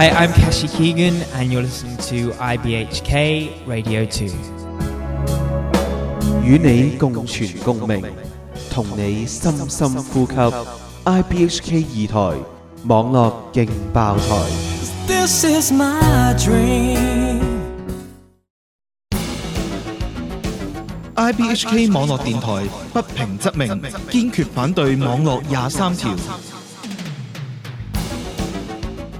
Hi, I'm Kashi Keegan, and you're listening to IBHK Radio 2. IBHK 與你共存共鳴，同你深深呼吸。IBHK This is my dream. IBHK 網絡電台不平則鳴，堅決反對網絡廿三條。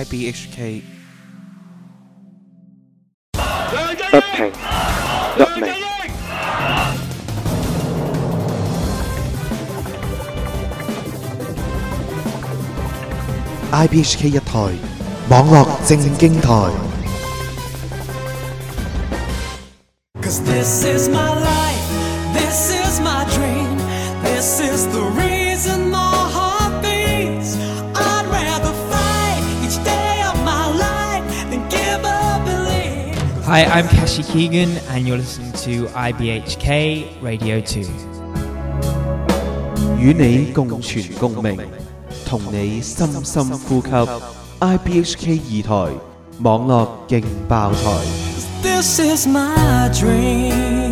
IBHK Tập thành Dậm này IBHK 一台網絡正經台。Cause this is my Hi, I'm Kashi Keegan, and you're listening to IBHK Radio 2。與你共存共鳴，同你深深呼吸。IBHK this is my dream.